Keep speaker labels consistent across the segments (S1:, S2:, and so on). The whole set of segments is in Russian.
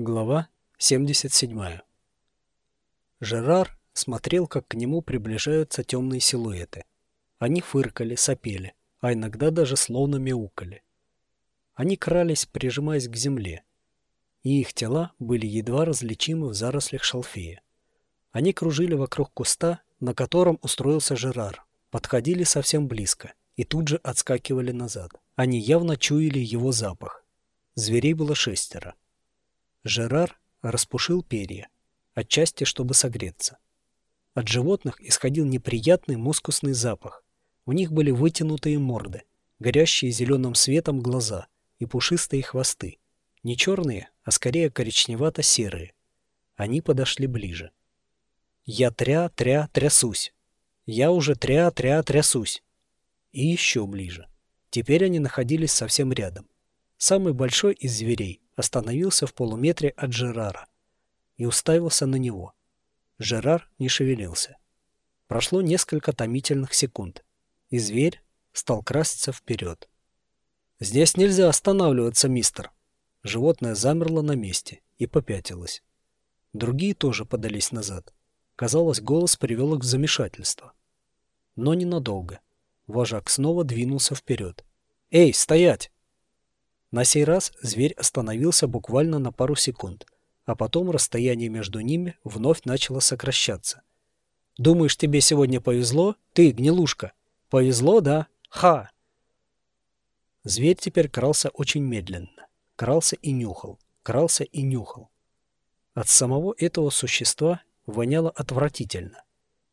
S1: Глава 77. Жерар смотрел, как к нему приближаются темные силуэты. Они фыркали, сопели, а иногда даже словно мяукали. Они крались, прижимаясь к земле, и их тела были едва различимы в зарослях шалфея. Они кружили вокруг куста, на котором устроился Жерар, подходили совсем близко и тут же отскакивали назад. Они явно чуяли его запах. Зверей было шестеро. Жерар распушил перья, отчасти чтобы согреться. От животных исходил неприятный мускусный запах. У них были вытянутые морды, горящие зеленым светом глаза и пушистые хвосты. Не черные, а скорее коричневато-серые. Они подошли ближе. Я тря-тря трясусь. Я уже тря-тря трясусь. И еще ближе. Теперь они находились совсем рядом. Самый большой из зверей остановился в полуметре от Жерара и уставился на него. Жерар не шевелился. Прошло несколько томительных секунд, и зверь стал краситься вперед. «Здесь нельзя останавливаться, мистер!» Животное замерло на месте и попятилось. Другие тоже подались назад. Казалось, голос привел их в замешательство. Но ненадолго. Вожак снова двинулся вперед. «Эй, стоять!» На сей раз зверь остановился буквально на пару секунд, а потом расстояние между ними вновь начало сокращаться. «Думаешь, тебе сегодня повезло? Ты, гнилушка!» «Повезло, да? Ха!» Зверь теперь крался очень медленно. Крался и нюхал, крался и нюхал. От самого этого существа воняло отвратительно.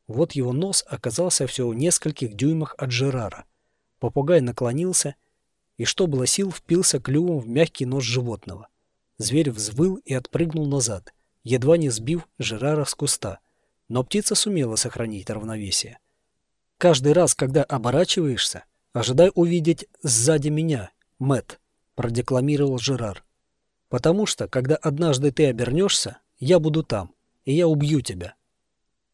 S1: Вот его нос оказался всего в нескольких дюймах от Жерара. Попугай наклонился и, что было сил, впился клювом в мягкий нос животного. Зверь взвыл и отпрыгнул назад, едва не сбив Жерара с куста. Но птица сумела сохранить равновесие. «Каждый раз, когда оборачиваешься, ожидай увидеть сзади меня, Мэт, продекламировал Жерар. «Потому что, когда однажды ты обернешься, я буду там, и я убью тебя».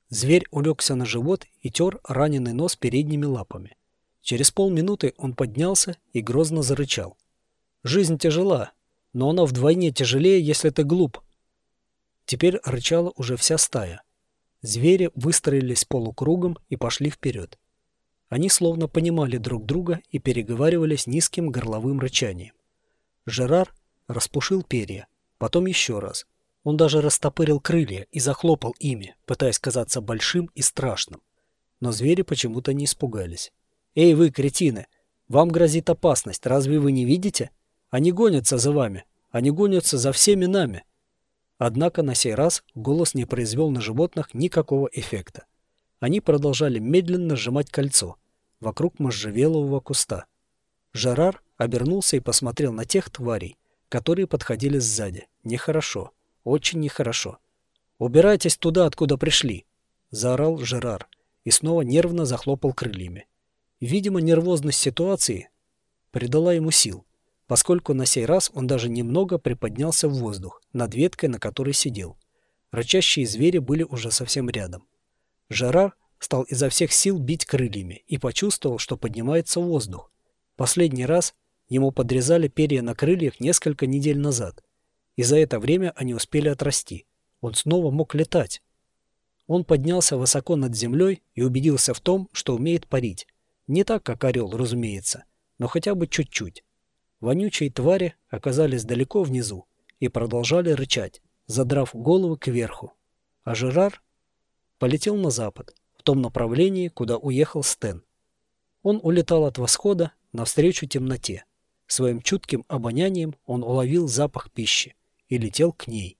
S1: Зверь улегся на живот и тер раненый нос передними лапами. Через полминуты он поднялся и грозно зарычал. «Жизнь тяжела, но она вдвойне тяжелее, если ты глуп». Теперь рычала уже вся стая. Звери выстроились полукругом и пошли вперед. Они словно понимали друг друга и переговаривались низким горловым рычанием. Жерар распушил перья, потом еще раз. Он даже растопырил крылья и захлопал ими, пытаясь казаться большим и страшным. Но звери почему-то не испугались. «Эй вы, кретины! Вам грозит опасность, разве вы не видите? Они гонятся за вами, они гонятся за всеми нами!» Однако на сей раз голос не произвел на животных никакого эффекта. Они продолжали медленно сжимать кольцо вокруг можжевелового куста. Жерар обернулся и посмотрел на тех тварей, которые подходили сзади. Нехорошо, очень нехорошо. «Убирайтесь туда, откуда пришли!» – заорал Жерар и снова нервно захлопал крыльями. Видимо, нервозность ситуации придала ему сил, поскольку на сей раз он даже немного приподнялся в воздух над веткой, на которой сидел. Рычащие звери были уже совсем рядом. Жерар стал изо всех сил бить крыльями и почувствовал, что поднимается воздух. Последний раз ему подрезали перья на крыльях несколько недель назад, и за это время они успели отрасти. Он снова мог летать. Он поднялся высоко над землей и убедился в том, что умеет парить. Не так, как орел, разумеется, но хотя бы чуть-чуть. Вонючие твари оказались далеко внизу и продолжали рычать, задрав головы кверху. А Жерар полетел на запад, в том направлении, куда уехал Стэн. Он улетал от восхода навстречу темноте. Своим чутким обонянием он уловил запах пищи и летел к ней.